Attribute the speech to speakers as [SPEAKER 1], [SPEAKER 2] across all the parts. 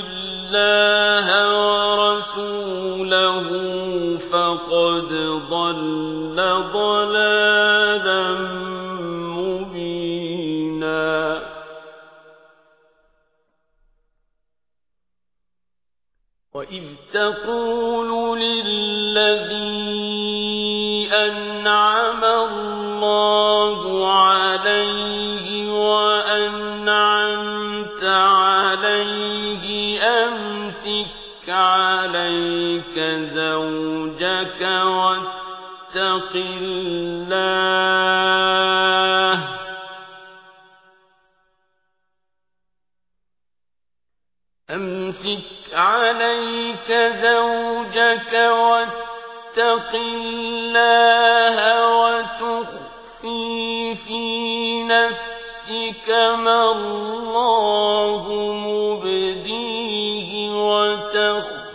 [SPEAKER 1] الله ورسوله فقد ضل ضلالا مبينا. وإذ تقول للذي أنعم الله عليه زوجك واتق الله. أمسك عليك زوجك واتق الله وتخفي في نفسك ما الله مبديه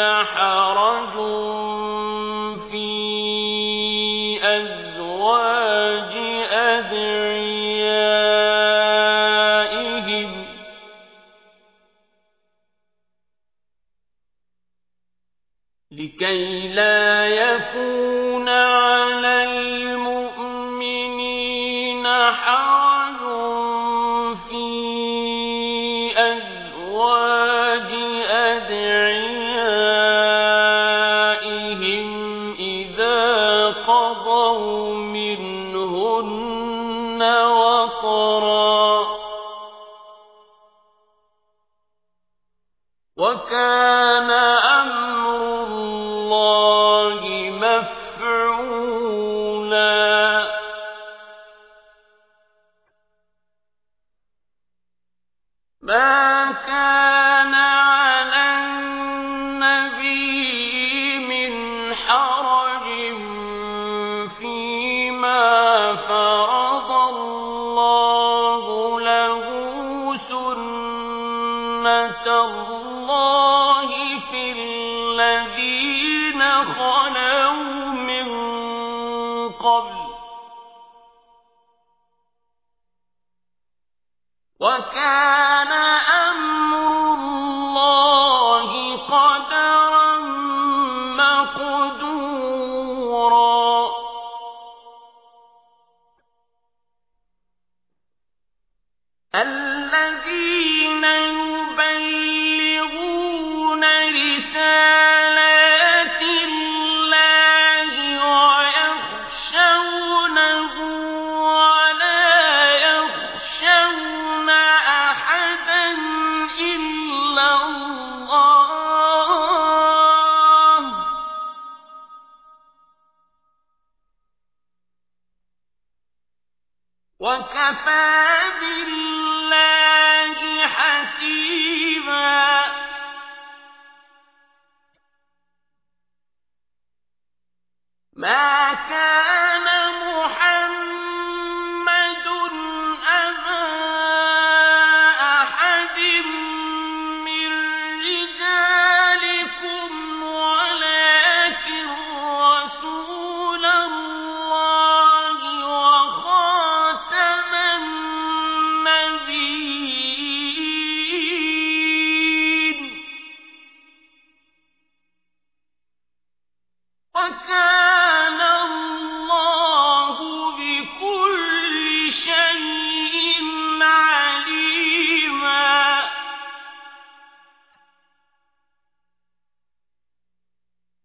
[SPEAKER 1] حرج في أزواج أدعيائهم. لكي لا يكون على المؤمنين حرج. منهن وطرا. وكان أمر الله الله في الذين خلوا من قبل. وكان أمر الله قدرا مقدورا. الذين وكفى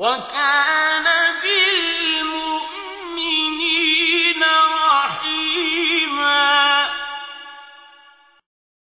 [SPEAKER 1] وَكَانَ